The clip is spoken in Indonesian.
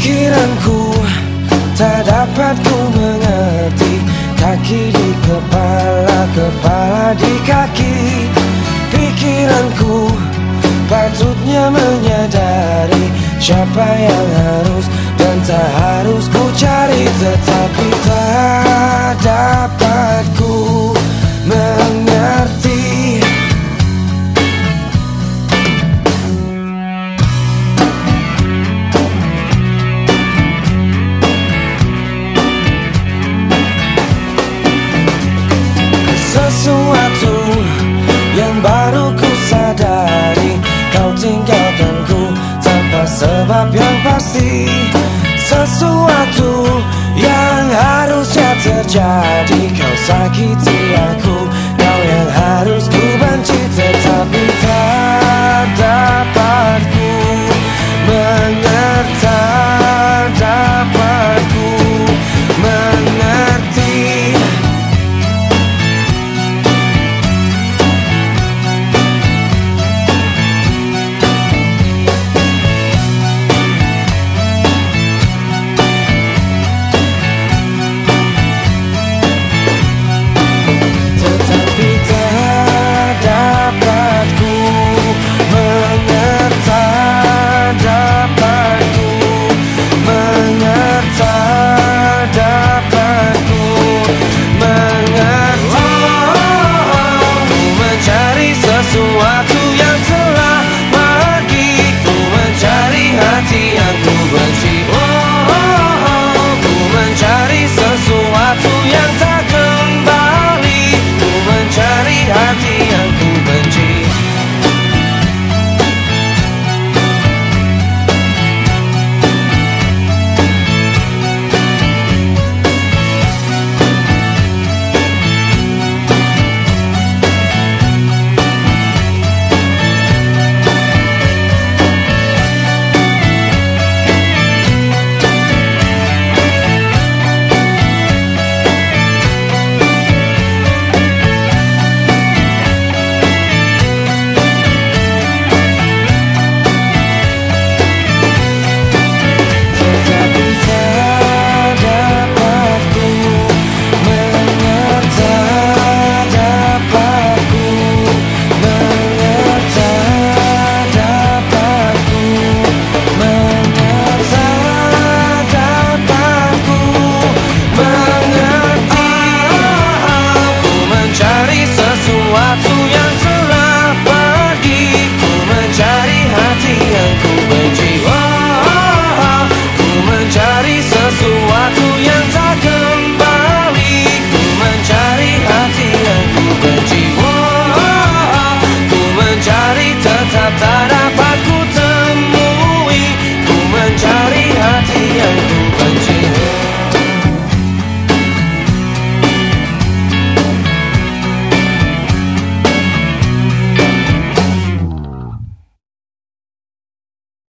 Pikiranku tak dapat ku mengerti. Kaki di kepala, kepala di kaki. Pikiranku patutnya menyadari Siapa yang harus dan tak harus ku cari tetap.